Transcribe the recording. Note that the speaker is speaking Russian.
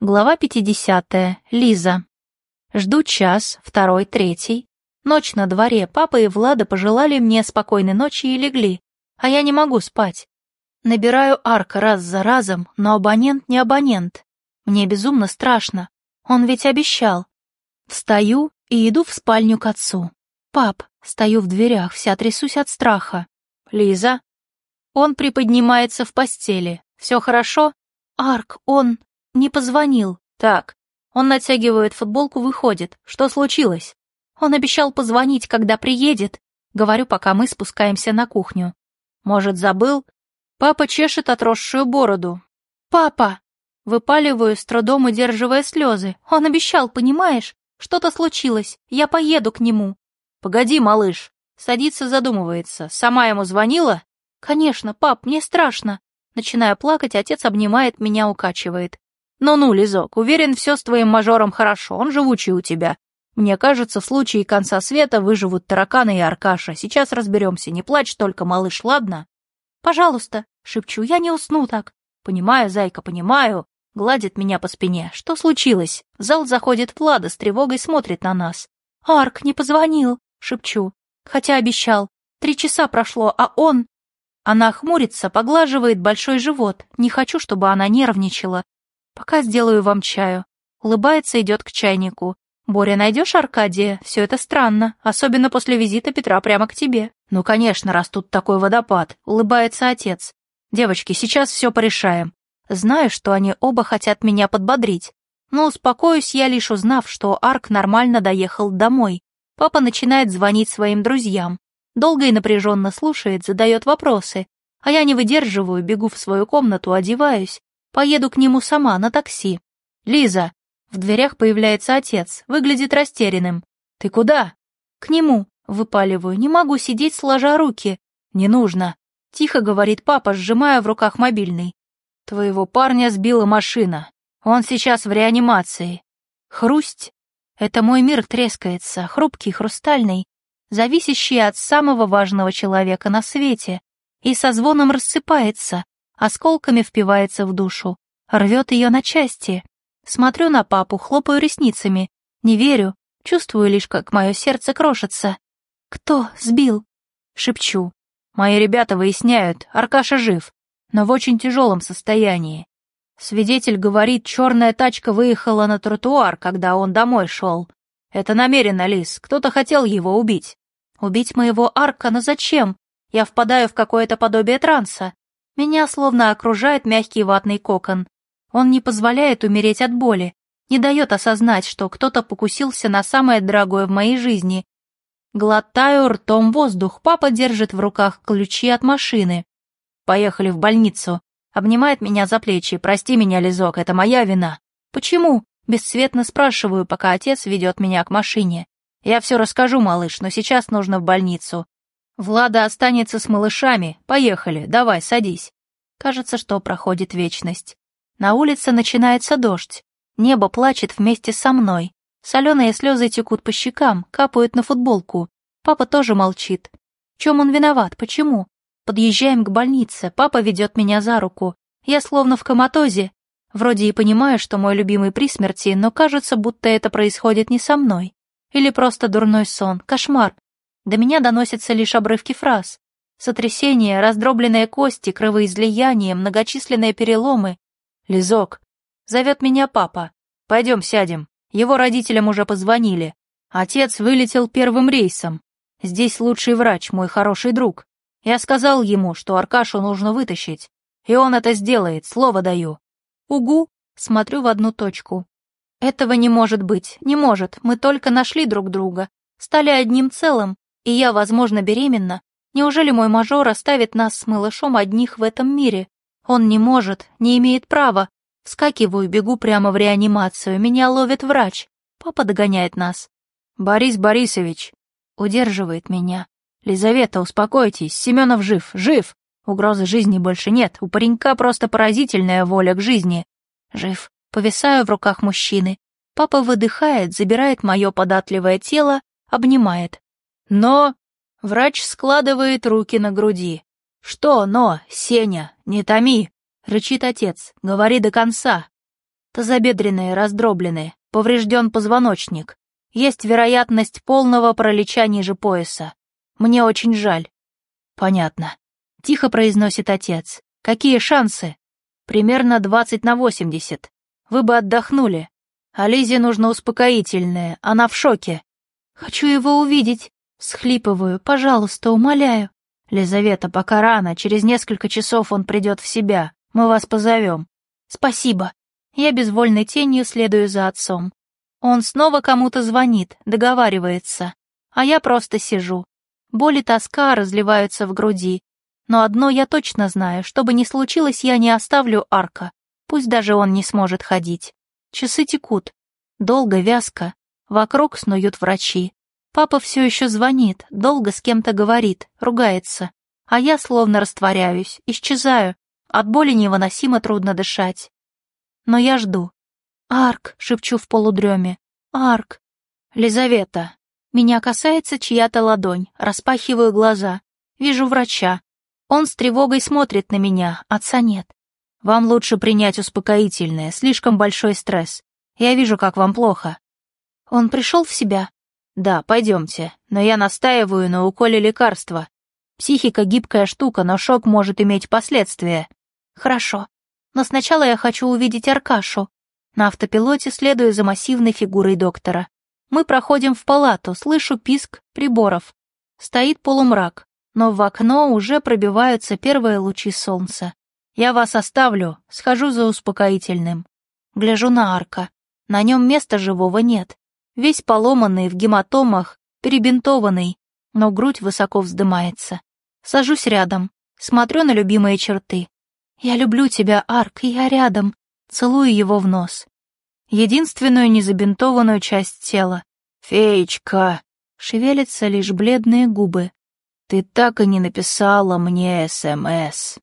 Глава 50. Лиза. Жду час, второй, третий. Ночь на дворе, папа и Влада пожелали мне спокойной ночи и легли, а я не могу спать. Набираю арка раз за разом, но абонент не абонент. Мне безумно страшно, он ведь обещал. Встаю и иду в спальню к отцу. Пап, стою в дверях, вся трясусь от страха. Лиза. Он приподнимается в постели. Все хорошо? Арк, он... Не позвонил. Так. Он натягивает футболку, выходит. Что случилось? Он обещал позвонить, когда приедет. Говорю, пока мы спускаемся на кухню. Может, забыл? Папа чешет отросшую бороду. Папа! Выпаливаю, с трудом удерживая слезы. Он обещал, понимаешь? Что-то случилось. Я поеду к нему. Погоди, малыш. Садится, задумывается. Сама ему звонила? Конечно, пап, мне страшно. Начиная плакать, отец обнимает меня, укачивает. «Ну-ну, Лизок, уверен, все с твоим мажором хорошо, он живучий у тебя. Мне кажется, в случае конца света выживут тараканы и Аркаша. Сейчас разберемся, не плачь только, малыш, ладно?» «Пожалуйста», — шепчу, — «я не усну так». «Понимаю, зайка, понимаю», — гладит меня по спине. «Что случилось?» В зал заходит Влада, с тревогой смотрит на нас. «Арк не позвонил», — шепчу, хотя обещал. «Три часа прошло, а он...» Она хмурится, поглаживает большой живот. Не хочу, чтобы она нервничала. Пока сделаю вам чаю. Улыбается, идет к чайнику. Боря, найдешь Аркадия? Все это странно, особенно после визита Петра прямо к тебе. Ну, конечно, раз тут такой водопад. Улыбается отец. Девочки, сейчас все порешаем. Знаю, что они оба хотят меня подбодрить. Но успокоюсь я, лишь узнав, что Арк нормально доехал домой. Папа начинает звонить своим друзьям. Долго и напряженно слушает, задает вопросы. А я не выдерживаю, бегу в свою комнату, одеваюсь. Поеду к нему сама на такси. Лиза. В дверях появляется отец, выглядит растерянным. Ты куда? К нему. Выпаливаю. Не могу сидеть, сложа руки. Не нужно. Тихо говорит папа, сжимая в руках мобильный. Твоего парня сбила машина. Он сейчас в реанимации. Хрусть. Это мой мир трескается, хрупкий, хрустальный, зависящий от самого важного человека на свете, и со звоном рассыпается, осколками впивается в душу, рвет ее на части. Смотрю на папу, хлопаю ресницами, не верю, чувствую лишь, как мое сердце крошится. «Кто сбил?» — шепчу. «Мои ребята выясняют, Аркаша жив, но в очень тяжелом состоянии. Свидетель говорит, черная тачка выехала на тротуар, когда он домой шел. Это намеренно, Лис, кто-то хотел его убить. Убить моего Арка, но зачем? Я впадаю в какое-то подобие транса. Меня словно окружает мягкий ватный кокон. Он не позволяет умереть от боли, не дает осознать, что кто-то покусился на самое дорогое в моей жизни. Глотаю ртом воздух, папа держит в руках ключи от машины. Поехали в больницу. Обнимает меня за плечи. Прости меня, Лизок, это моя вина. Почему? Бесцветно спрашиваю, пока отец ведет меня к машине. Я все расскажу, малыш, но сейчас нужно в больницу. Влада останется с малышами. Поехали, давай, садись. Кажется, что проходит вечность. На улице начинается дождь. Небо плачет вместе со мной. Соленые слезы текут по щекам, капают на футболку. Папа тоже молчит. В чем он виноват? Почему? Подъезжаем к больнице, папа ведет меня за руку. Я словно в коматозе. Вроде и понимаю, что мой любимый при смерти, но кажется, будто это происходит не со мной. Или просто дурной сон, кошмар, до меня доносятся лишь обрывки фраз. Сотрясение, раздробленные кости, кровоизлияние, многочисленные переломы. Лизок. Зовет меня папа. Пойдем сядем. Его родителям уже позвонили. Отец вылетел первым рейсом. Здесь лучший врач, мой хороший друг. Я сказал ему, что Аркашу нужно вытащить. И он это сделает, слово даю. Угу, смотрю в одну точку. Этого не может быть, не может, мы только нашли друг друга, стали одним целым, и я, возможно, беременна, неужели мой мажор оставит нас с малышом одних в этом мире? Он не может, не имеет права. Вскакиваю, бегу прямо в реанимацию, меня ловит врач. Папа догоняет нас. «Борис Борисович!» Удерживает меня. «Лизавета, успокойтесь, Семенов жив, жив! Угрозы жизни больше нет, у паренька просто поразительная воля к жизни. Жив. Повисаю в руках мужчины. Папа выдыхает, забирает мое податливое тело, обнимает. Но... Врач складывает руки на груди. «Что «но», Сеня? Не томи!» — рычит отец. «Говори до конца!» Тазобедренные раздроблены, поврежден позвоночник. Есть вероятность полного пролеча ниже пояса. Мне очень жаль. Понятно. Тихо произносит отец. Какие шансы? Примерно 20 на 80. Вы бы отдохнули. А Лизе нужно успокоительное, она в шоке. Хочу его увидеть. Схлипываю, пожалуйста, умоляю. Лизавета, пока рано, через несколько часов он придет в себя. Мы вас позовем. Спасибо. Я безвольной тенью следую за отцом. Он снова кому-то звонит, договаривается. А я просто сижу. Боль и тоска разливаются в груди. Но одно я точно знаю, что бы ни случилось, я не оставлю Арка. Пусть даже он не сможет ходить. Часы текут. Долго, вязко. Вокруг снуют врачи. Папа все еще звонит, долго с кем-то говорит, ругается. А я словно растворяюсь, исчезаю. От боли невыносимо трудно дышать. Но я жду. «Арк!» — шепчу в полудреме. «Арк!» «Лизавета!» Меня касается чья-то ладонь, распахиваю глаза. Вижу врача. Он с тревогой смотрит на меня, отца нет. «Вам лучше принять успокоительное, слишком большой стресс. Я вижу, как вам плохо». Он пришел в себя. «Да, пойдемте, но я настаиваю на уколе лекарства. Психика гибкая штука, но шок может иметь последствия». «Хорошо. Но сначала я хочу увидеть Аркашу. На автопилоте следую за массивной фигурой доктора. Мы проходим в палату, слышу писк приборов. Стоит полумрак, но в окно уже пробиваются первые лучи солнца. Я вас оставлю, схожу за успокоительным. Гляжу на Арка. На нем места живого нет. Весь поломанный, в гематомах, перебинтованный, но грудь высоко вздымается. Сажусь рядом, смотрю на любимые черты. «Я люблю тебя, Арк, я рядом», целую его в нос. Единственную незабинтованную часть тела. «Феечка!» Шевелятся лишь бледные губы. «Ты так и не написала мне СМС».